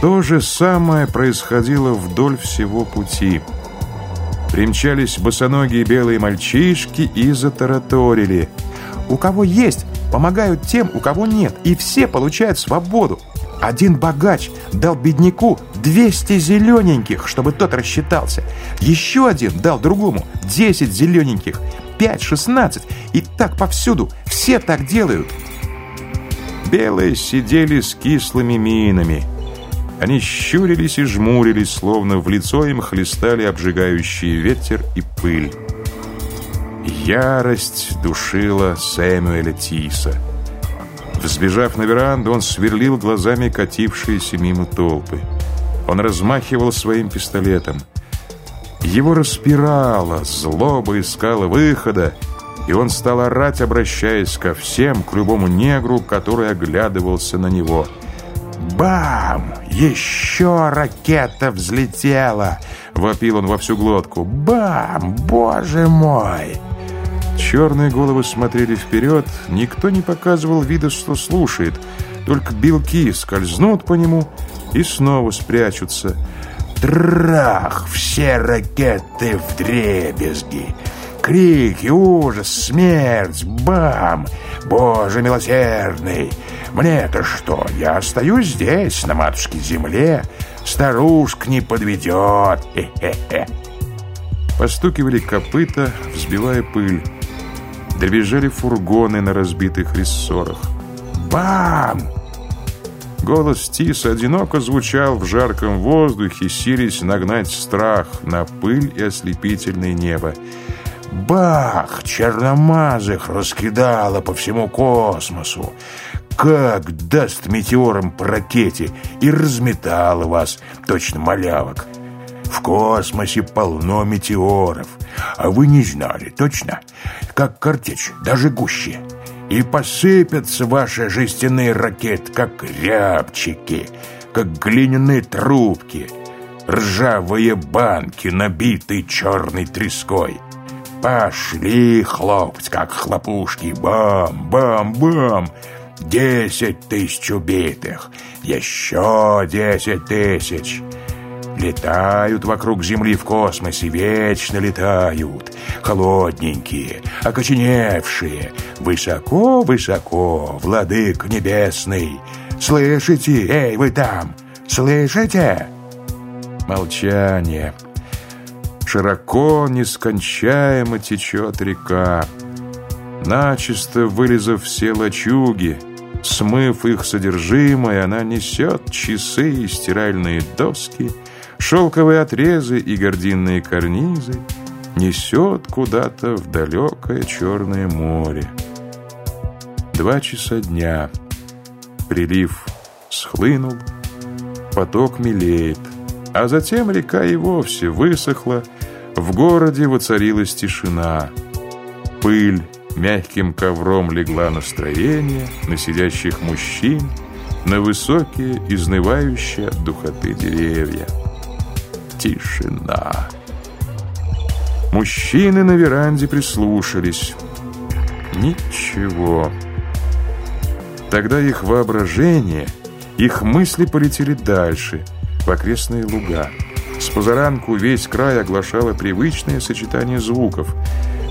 То же самое происходило вдоль всего пути. Примчались босоногие белые мальчишки и затараторили. «У кого есть, помогают тем, у кого нет, и все получают свободу. Один богач дал бедняку 200 зелененьких, чтобы тот рассчитался. Еще один дал другому 10 зелененьких, 5, 16. И так повсюду. Все так делают. Белые сидели с кислыми минами. Они щурились и жмурились, словно в лицо им хлестали обжигающий ветер и пыль. Ярость душила Сэмюэля Тиса. Взбежав на веранду, он сверлил глазами катившиеся мимо толпы. Он размахивал своим пистолетом. Его распирало, злоба искала выхода, и он стал орать, обращаясь ко всем, к любому негру, который оглядывался на него. «Бам! Еще ракета взлетела!» — вопил он во всю глотку. «Бам! Боже мой!» Черные головы смотрели вперед, никто не показывал вида, что слушает, только белки скользнут по нему и снова спрячутся. Трах! Все ракеты в дребезги! Крики, ужас, смерть, бам! Боже милосердный! Мне-то что? Я остаюсь здесь, на матушке земле. Старушка не подведет. Хе-хе-хе. Постукивали копыта, взбивая пыль. Дребезжали фургоны на разбитых рессорах. «Бам!» Голос Тиса одиноко звучал в жарком воздухе, сились нагнать страх на пыль и ослепительное небо. Бах! Черномазых раскидало по всему космосу. Как даст метеором по ракете и разметало вас, точно малявок. В космосе полно метеоров. А вы не знали, точно? Как картечь, даже гуще. И посыпятся ваши жестяные ракеты, как рябчики, как глиняные трубки, ржавые банки, набитые черной треской. Пошли хлопать, как хлопушки. Бам, бам, бам. Десять тысяч убитых. Еще десять тысяч. Летают вокруг Земли в космосе, вечно летают. Холодненькие, окоченевшие. Высоко-высоко, владык небесный. Слышите? Эй, вы там! Слышите? Молчание. Широко, нескончаемо течет река. Начисто вылезав все лачуги, смыв их содержимое, она несет часы и стиральные доски — шелковые отрезы и гординные карнизы несет куда-то в далекое Черное море. Два часа дня. Прилив схлынул, поток мелеет, а затем река и вовсе высохла, в городе воцарилась тишина. Пыль мягким ковром легла на строение, на сидящих мужчин, на высокие, изнывающие от духоты деревья. Тишина. Мужчины на веранде прислушались. Ничего. Тогда их воображение, их мысли полетели дальше, в окрестные луга. С позаранку весь край оглашало привычное сочетание звуков.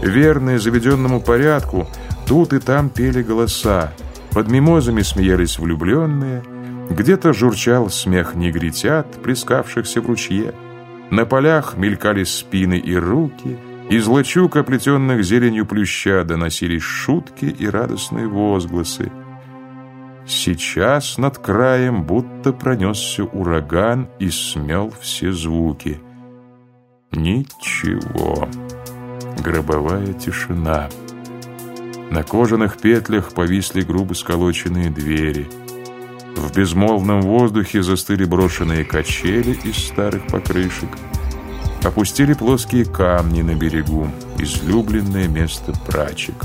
Верные заведенному порядку, тут и там пели голоса. Под мимозами смеялись влюбленные, где-то журчал смех негритят, плескавшихся в ручье. На полях мелькали спины и руки, из лачуг, оплетенных зеленью плюща, доносились шутки и радостные возгласы. Сейчас над краем будто пронесся ураган и смел все звуки. Ничего. Гробовая тишина. На кожаных петлях повисли грубо сколоченные двери — в безмолвном воздухе застыли брошенные качели из старых покрышек. Опустили плоские камни на берегу, излюбленное место прачек.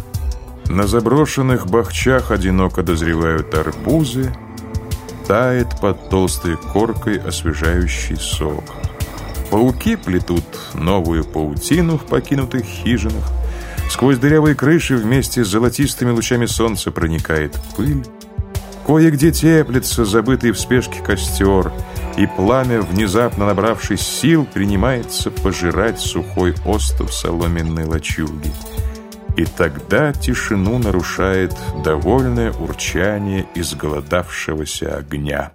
На заброшенных бахчах одиноко дозревают арбузы, тает под толстой коркой освежающий сок. Пауки плетут новую паутину в покинутых хижинах. Сквозь дырявые крыши вместе с золотистыми лучами солнца проникает пыль. Кое-где теплится забытый в спешке костер, и пламя, внезапно набравшись сил, принимается пожирать сухой остов соломенной лачуги. И тогда тишину нарушает довольное урчание изголодавшегося огня.